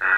uh,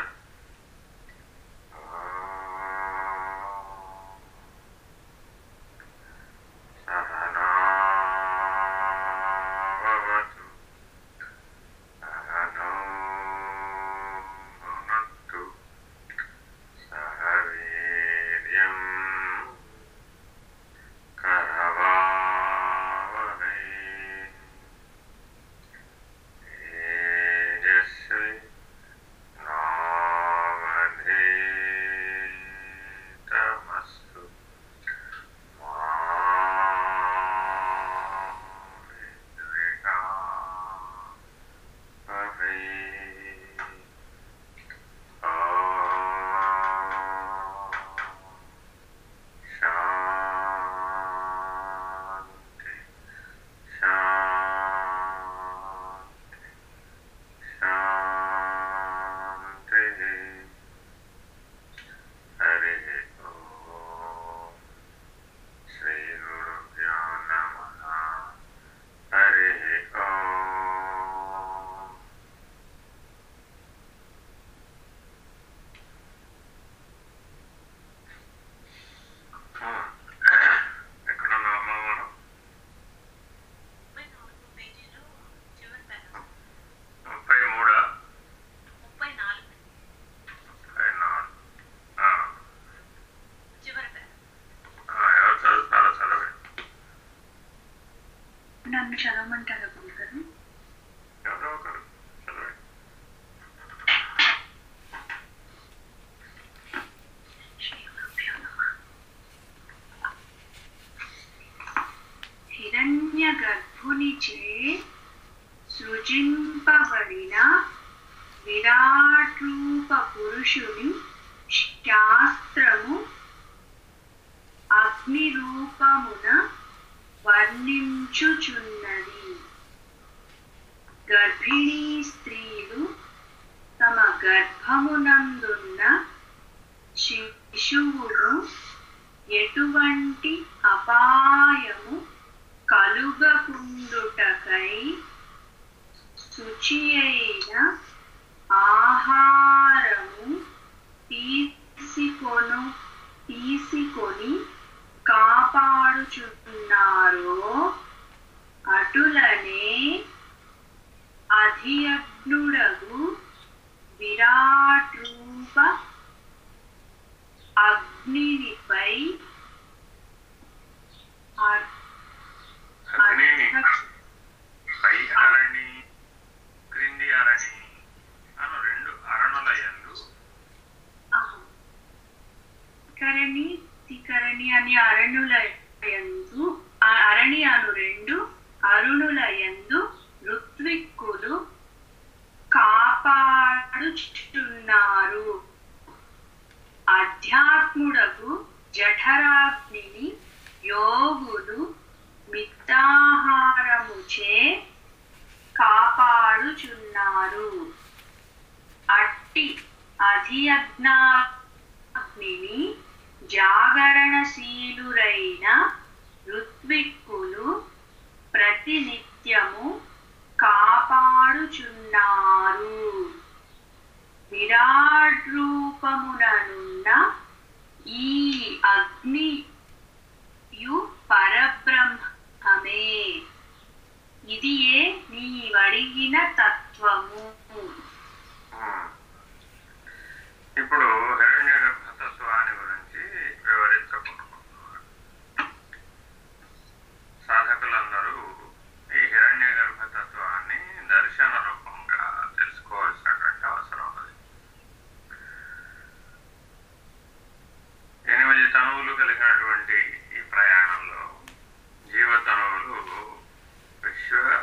జఠరాగ్ని యోగులు మిత్తాహారముచే కాపాడుచున్నారు అట్టి అధియజ్ఞాగ్ని జాగరణశీలురైన ఋత్విక్కులు ప్రతినిత్యము కాపాడుచున్నారు. విరాట్ రూపముననున్న ఈ అగ్ని యు పరబ్రహ్మమే ఇది ఏ? నీవడిగిన తత్వము. ఇప్పుడు హిరణ్య గురించి వివరించకుంటున్నారు సాధకులందరూ ఈ హిరణ్య గర్భతత్వాన్ని దర్శనం Sure.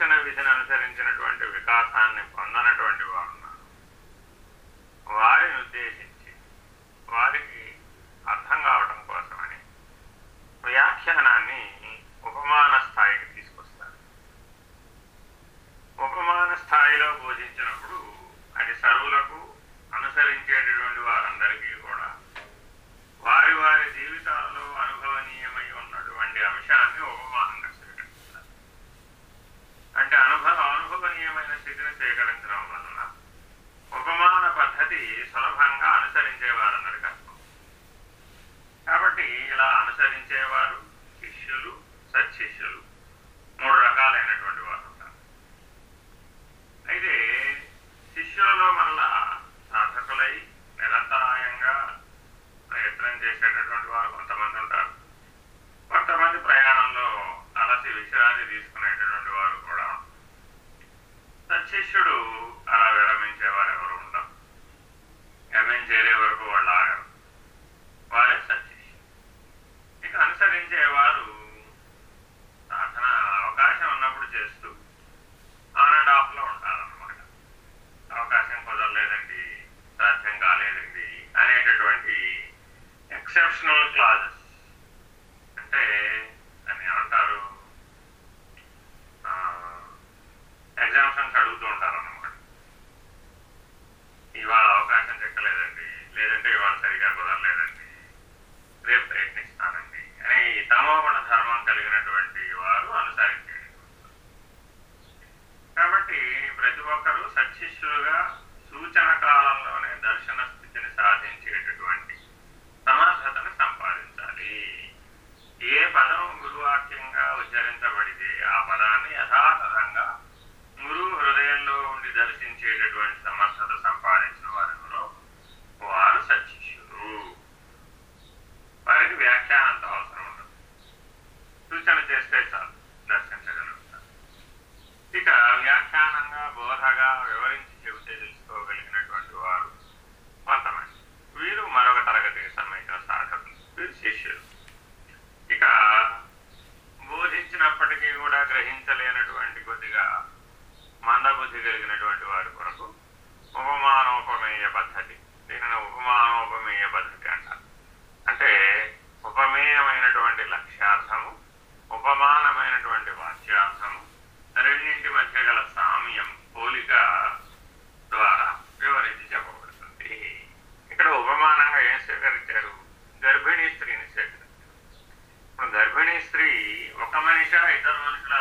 దర్శన విధిని అనుసరించినటువంటి వికాసాన్ని పొందనటువంటి సత్శిష్యులుగా సూచన కాలంలోనే దర్శన స్థితిని సాధించేటటువంటి సమర్థతను సంపాదించాలి. ఏ పదం గురువాక్యంగా ఉచ్చరించబడితే ఆ పదాన్ని యథాతథంగా గురువు హృదయంలో ఉండి దర్శించి బాధగా వివరించి చెబితే తెలుసుకోగలిగినటువంటి వారు కొంతమంది. వీరు మరొక తరగతికి సంబంధించిన సాధకులు వీరు శిష్యులు. ఇక బోధించినప్పటికీ కూడా గ్రహించలేనటువంటి కొద్దిగా మందబుద్ధి కలిగినటువంటి వారి కొరకు ఉపమానోపమేయ పద్ధతి. దీనిని ఉపమానోపమేయ పద్ధతి అంటారు. అంటే ఉపమేయమైనటువంటి లక్ష్యార్థము ఉపమానమైనటువంటి వాచ్యార్థము రెండింటి మనిషి ఇద్దరు మనుషుల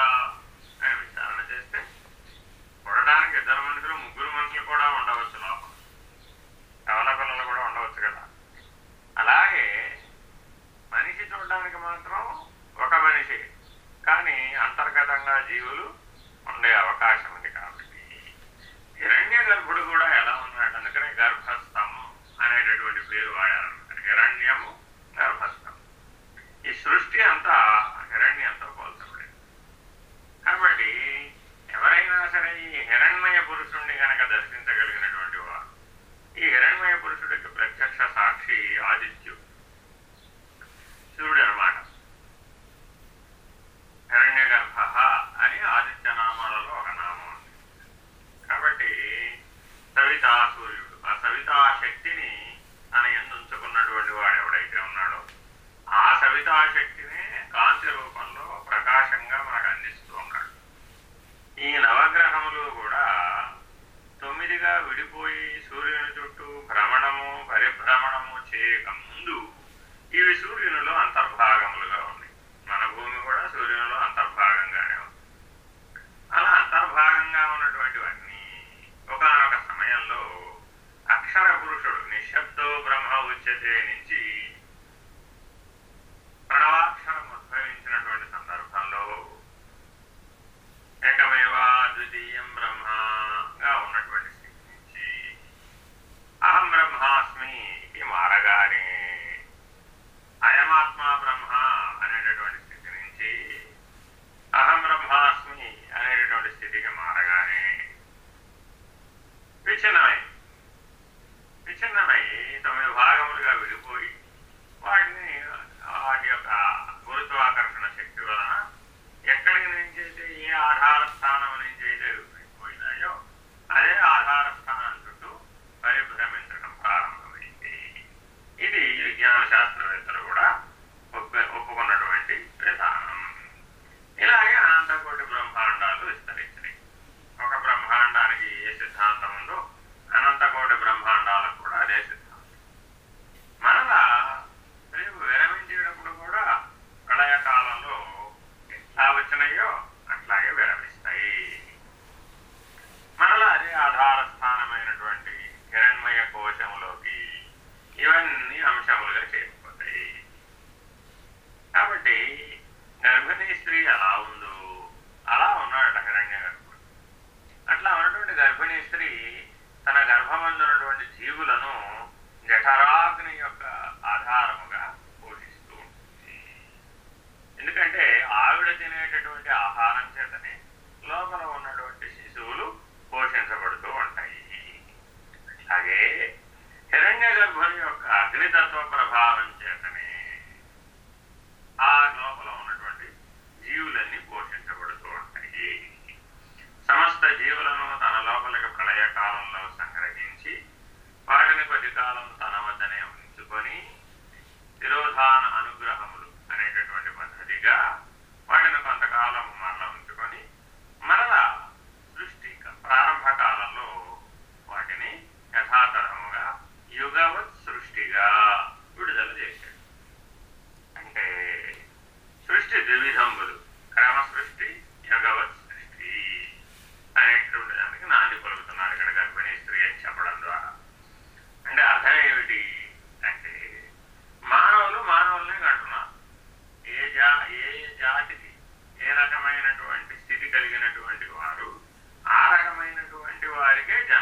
విచారణ చేస్తే చూడటానికి ఇద్దరు మనుషులు ముగ్గురు మనుషులు కూడా ఉండవచ్చు లోపల. కవలకొలలు కూడా ఉండవచ్చు కదా. అలాగే మనిషి చూడడానికి మాత్రం ఒక మనిషి కానీ అంతర్గతంగా జీవులు ఉండే అవకాశం de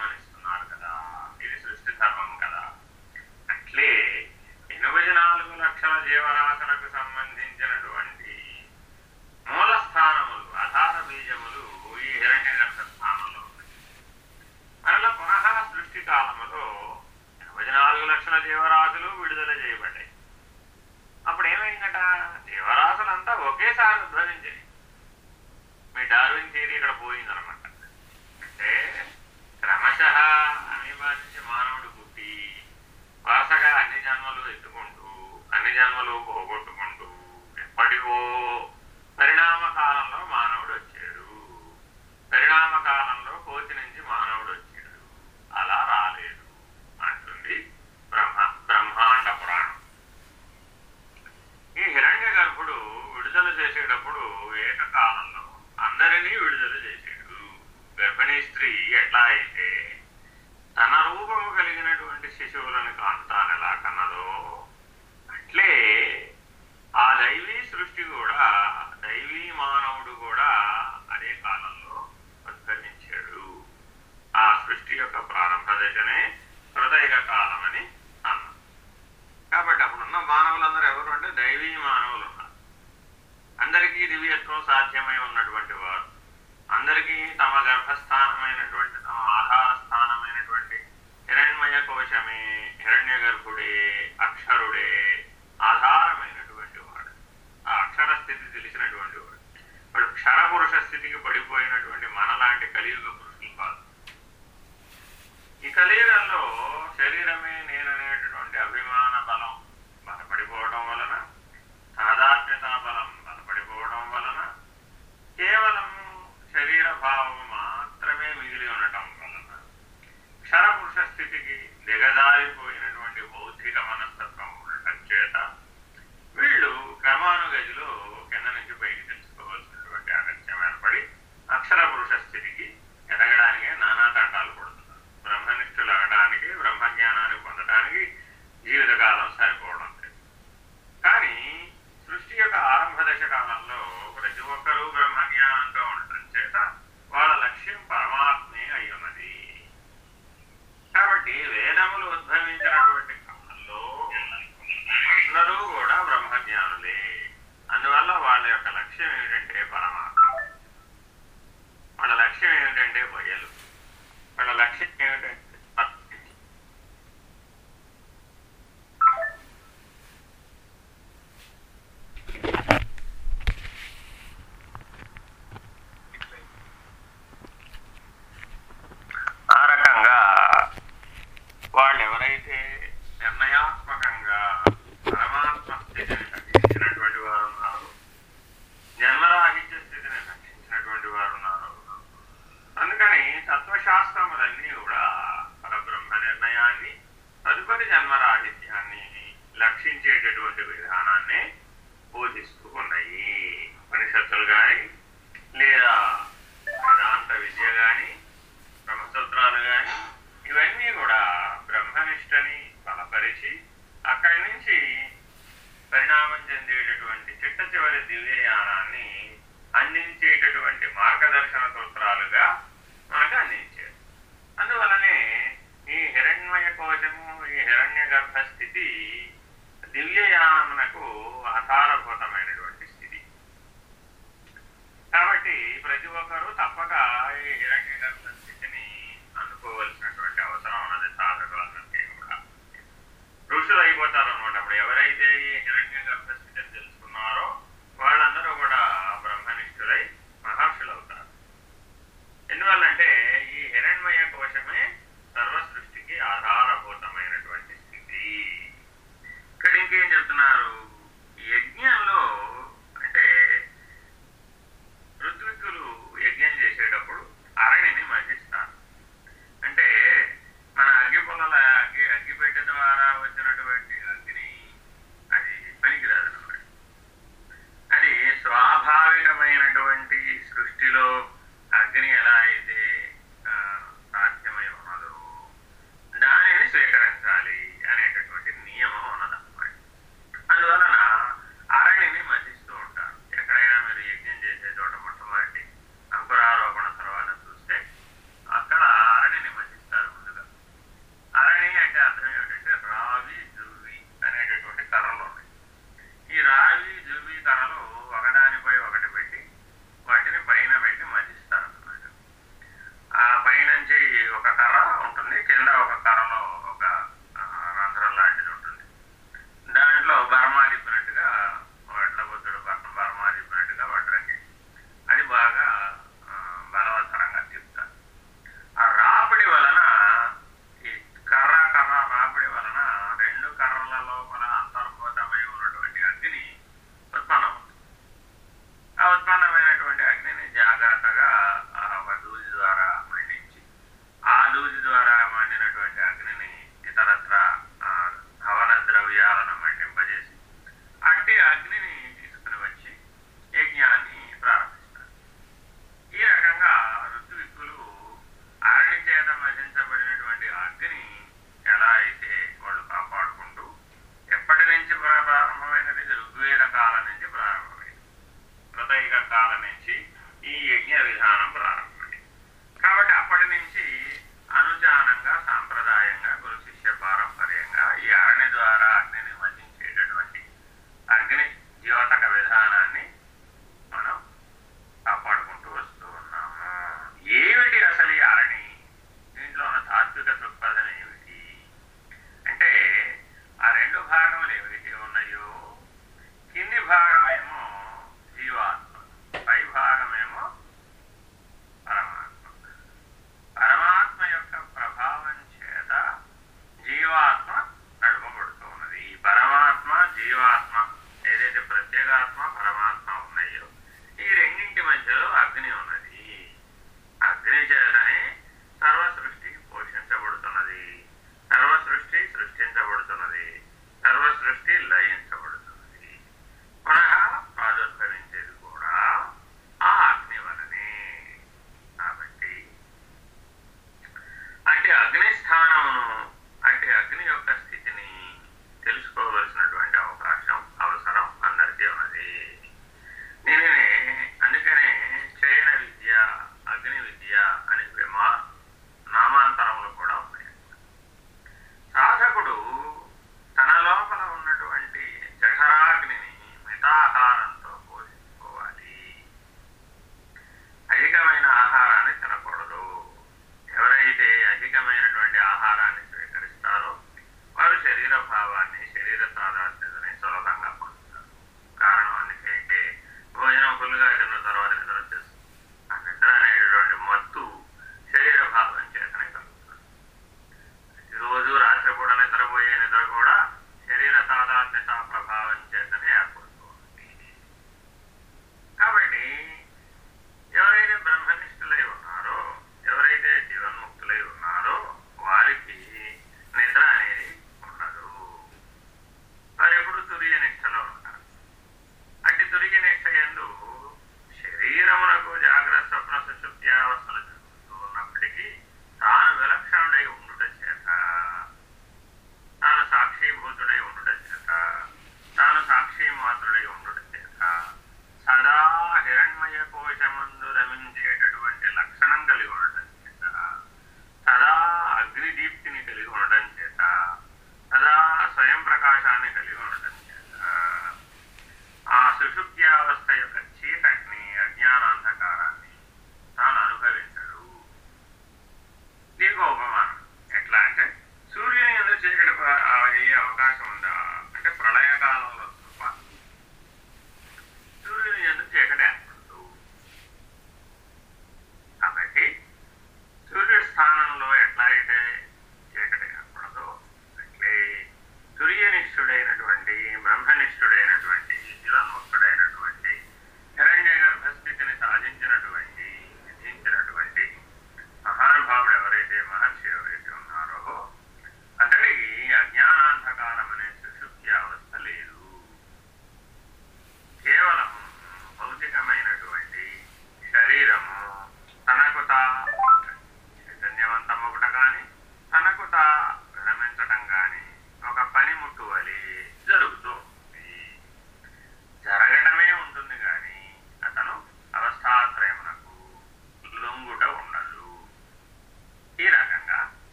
వారికే కదా. ఇది సృష్టి ధర్మం కదా. అట్లే ఎనభై నాలుగు లక్షల జీవరాశులకు సంబంధించినటువంటి మూల స్థానములు ఆధార బీజములు ఈ హిరణ్య గర్భ స్థానంలో ఉన్నాయి. మరలా పునః సృష్టి కాలములో ఎనభై నాలుగు లక్షల జీవరాశులు విడుదల చేయబడ్డాయి. అప్పుడు ఏమైందట? జీవరాశులంతా ఒకేసారి ఉద్భవించాయి. మీ డార్విన్ థియరీ ఇక్కడ పోయిందనమాట. క్రమశ అమీబా మానవుడు పుట్టి వరుసగా అన్ని జన్మలు ఎత్తుకుంటూ అన్ని జన్మలు పోగొట్టుకుంటూ ఎప్పటికో పరిణామ కాలంలో మానవుడు వచ్చాడు. పరిణామ కాలంలో కోతి నుంచి మానవుడు వచ్చాడు. అలా రాలేదు. అంటుంది బ్రహ్మ బ్రహ్మాండ పురాణం. ఈ హిరణ్య గర్భుడు విడుదల చేసేటప్పుడు ఏకకాలంలో అందరినీ విడుదల చేశాడు. గర్భిణీ స్త్రీ ఎట్లా అయితే తన రూపము కలిగినటువంటి శిశువులను కాంతాను ఎలా కన్నదో అట్లే ఆ దైవీ సృష్టి కూడా దైవీ మానవుడు కూడా అదే కాలంలో ఉద్భవించాడు. ఆ సృష్టి యొక్క ప్రారంభ దశనే హృదయ కాలం అని అన్నాం. కాబట్టి అప్పుడున్న మానవులందరూ ఎవరు అంటే దైవీ మానవులు ఉన్నారు. అందరికీ దివ్యత్వం సాధ్యమై ఉన్నటువంటి వారు. అందరికీ తమ గర్భస్థానమైనటువంటి అయినటువంటి హిరణ్మయ కోశమే హిరణ్య గర్భుడే అక్షరుడే ఆధారమైనటువంటి వాడు. ఆ అక్షర స్థితి తెలిసినటువంటి వాడు. వాడు క్షరపురుష స్థితికి పడిపోయినటువంటి మనలాంటి కలియుగ పురుషులు కాదు. ఈ కలియుగంలో బ్రహ్మనిష్టని బలపరిచి అక్కడి నుంచి పరిణామం చెందేటటువంటి చిట్ట చివరి దివ్యయానాన్ని అందించేటటువంటి మార్గదర్శన సూత్రాలుగా మనకు అందించారు. అందువలనే ఈ హిరణ్మయ కోశము ఈ హిరణ్య గర్భ స్థితి దివ్యయానమునకు ఆధారభూతమైనటువంటి స్థితి. కాబట్టి ప్రతి ఒక్కరూ తప్పక ఈ హిరణ్య గర్భ స్థితిని అందుకోవలసినటువంటి అవసరం ఉన్నది సాధకులందరికీ కూడా ఋషులు అయిపోతారు అనమాట అప్పుడు. ఎవరైతే ఈ హిరణ్య గర్భ స్థితిని తెలుసుకున్నారో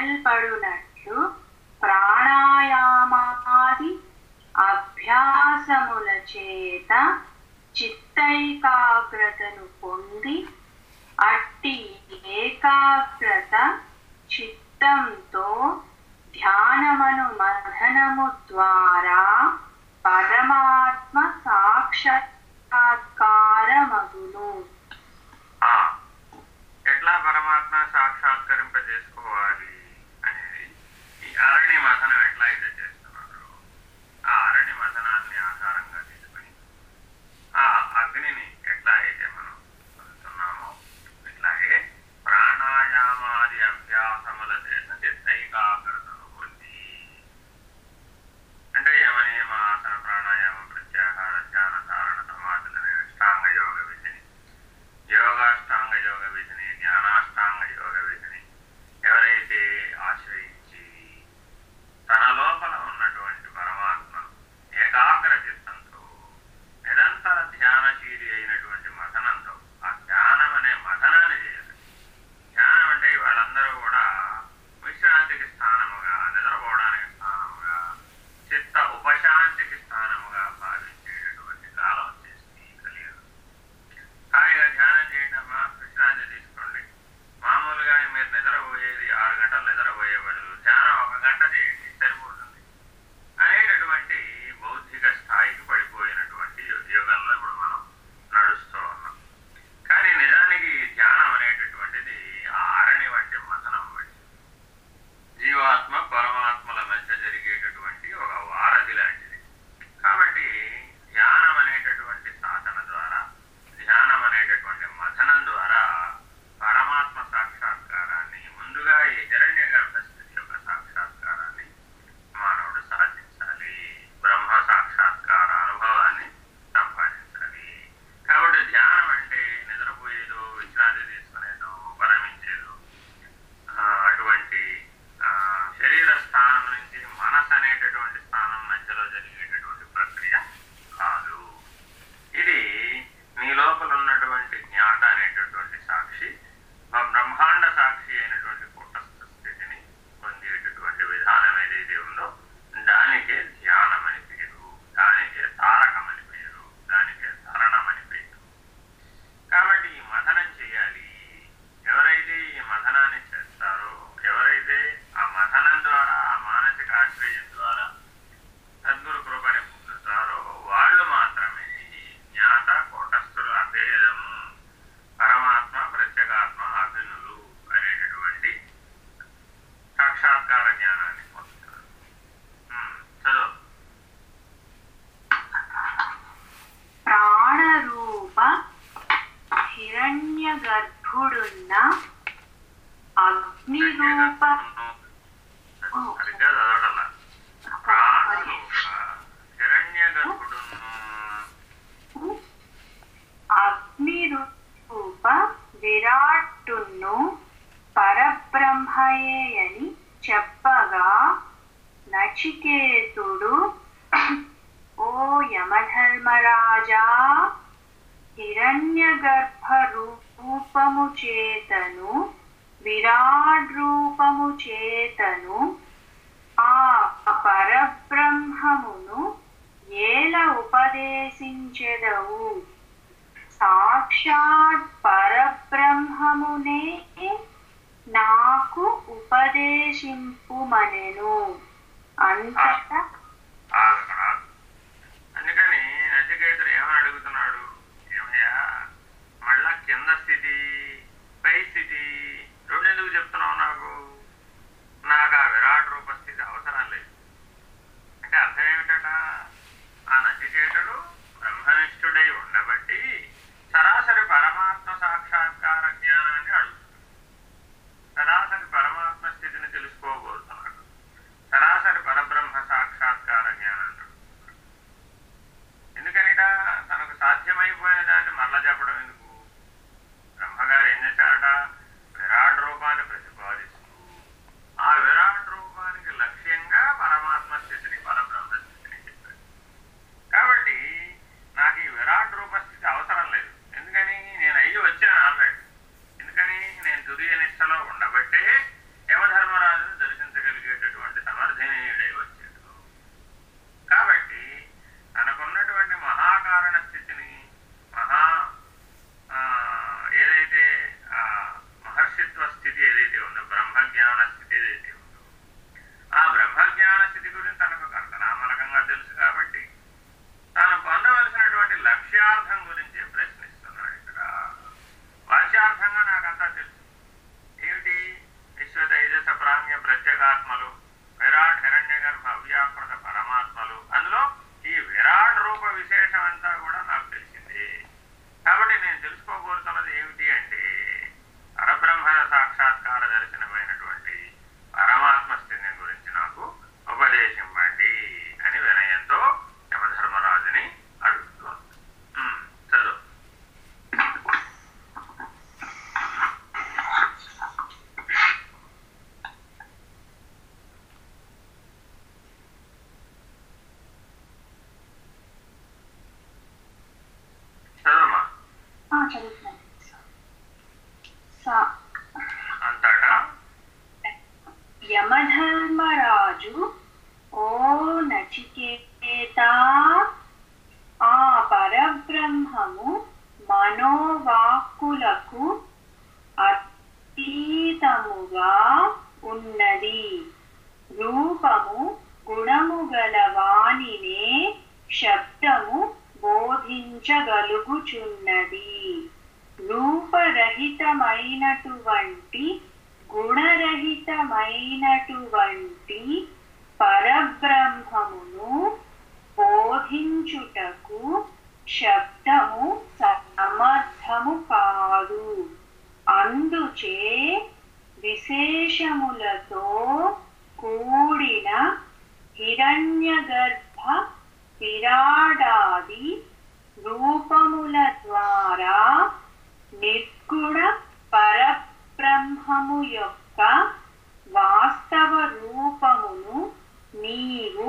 செயல்படுன చెప్పడం ఎందుకు? యమధర్మరాజు ఓ నచికేత ఆ పరబ్రహ్మము మనోవాక్కులకు అతీతముగా ఉన్నది రూపము గుణము గల వాణినే శబ్దము బోధించగలుగుచున్నది రూపరహితమైనటువంటి గుణరహితమైనటువంటి పరబ్రహ్మమును బోధించుటకు శబ్దము సమర్థము కాదు. అందుచే విశేషములతో కూడిన హిరణ్యగర్భ విరాడాది రూపముల ద్వారా నిర్గుణ పరబ్రహ్మ బ్రహ్మము యొక్క వాస్తవ రూపమును నీవు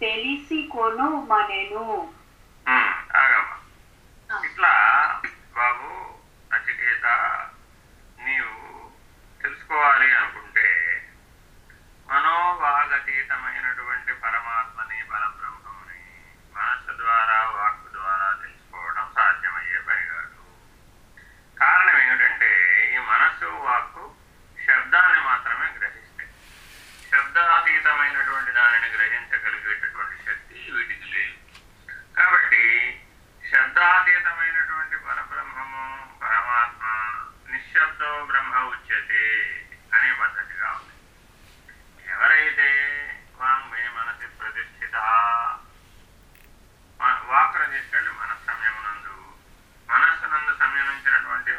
తెలిసికొను మనెను ఇట్లా బాబు అచికేత నీవు తెలుసుకోవాలి అనుకుంటే మనోభాగతీతమైనటువంటి పరమాత్మని పరబ్రహ్మముని మనస్సు ద్వారా వాక్ వాక్కు శబ్దాన్ని మాత్రమే గ్రహిస్తాయి. శబ్దాతీతమైనటువంటి దానిని గ్రహించగలిగేటటువంటి శక్తి వీటికి లేదు. కాబట్టి శబ్దాతీతమైనటువంటి పరబ్రహ్మము పరమాత్మ నిశ్శబ్దో బ్రహ్మ ఉచ్యతే అనే పద్ధతిగా ఉంది. ఎవరైతే వాంగ్మే మనసి ప్రతిష్ఠిత వాక్ తీసుకెళ్ళి మనస్సమయమునందు మనస్సునందు సంయమించినటువంటి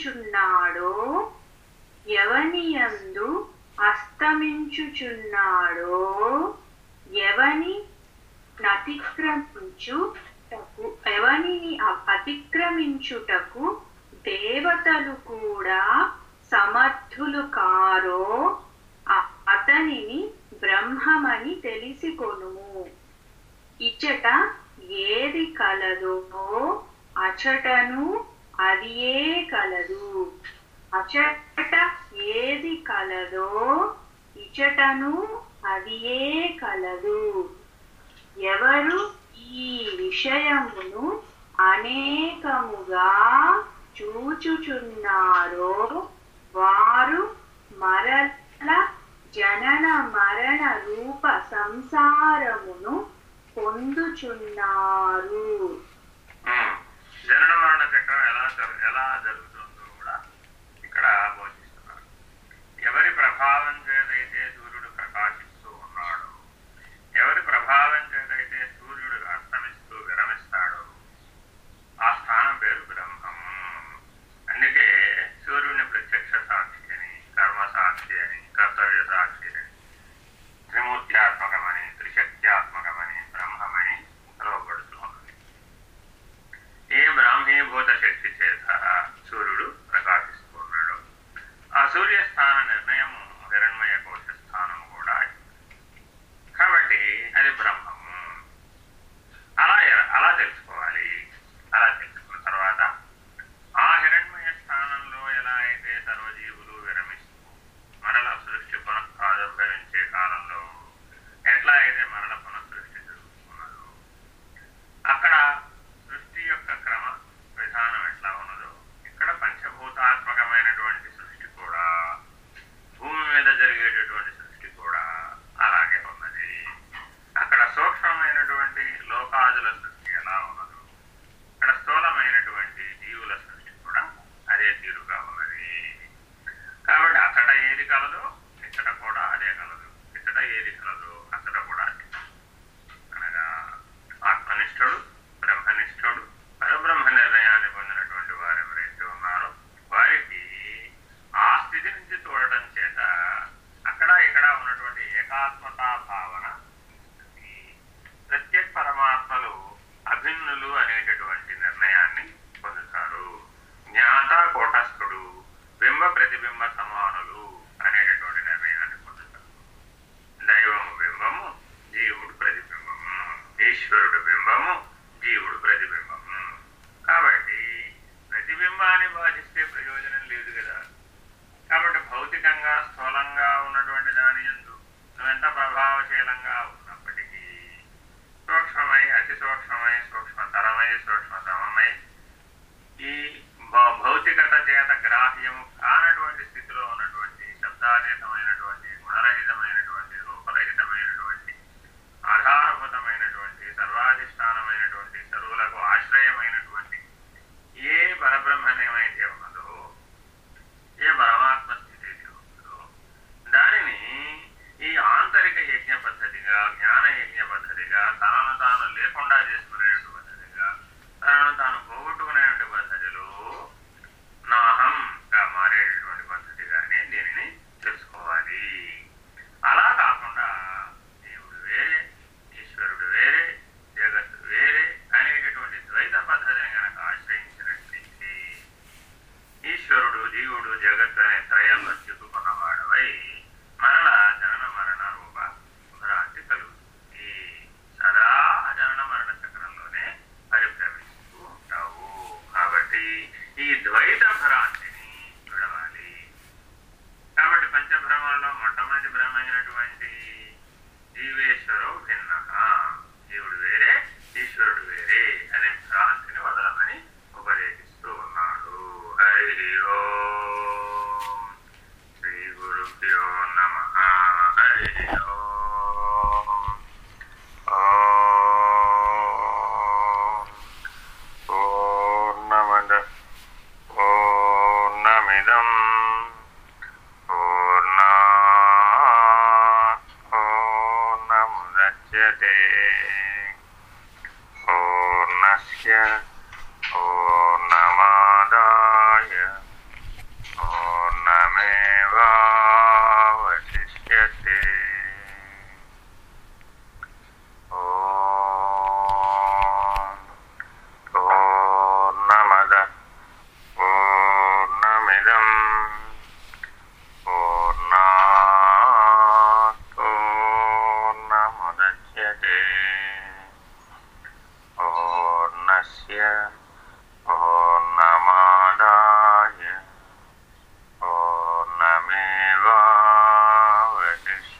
అస్తమించుచున్నాడో ఎవని యందు అస్తమించుచున్నాడో? ఎవని అతిక్రమించుటకు ఎవనిని అతిక్రమించుటకు దేవతలు కూడా సమర్థులు కారో? అతనిని బ్రహ్మమని తెలిసికొనుము. ఇచ్చట ఏది కలదో అచటను అదియే కలదు. అచట ఏది కలదో ఇచటను అదియే కలదు. ఎవరు ఈ విషయమును అనేకముగా చూచుచున్నారో వారు మరల జనన మరణ రూప సంసారమును పొందుచున్నారు. జనన మరణ చక్రం ఎలా ఎలా జరుగుతుందో కూడా ఇక్కడ ఆలోచిస్తున్నారు. ఎవరి ప్రభావం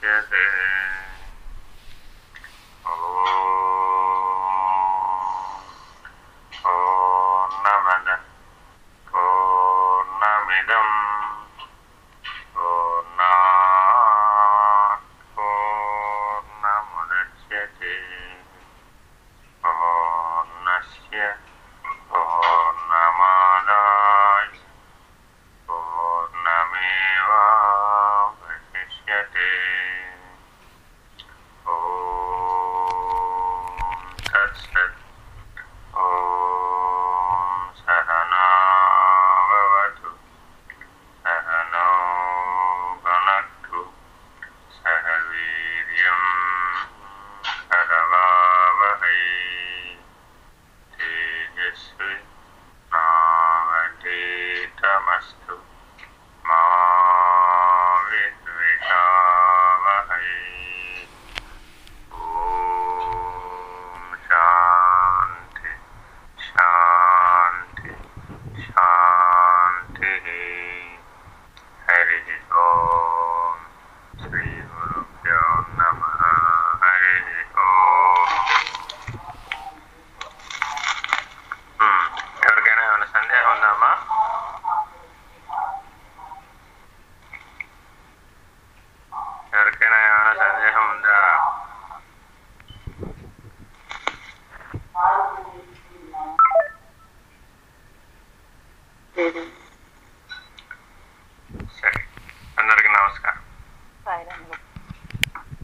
noticias eh.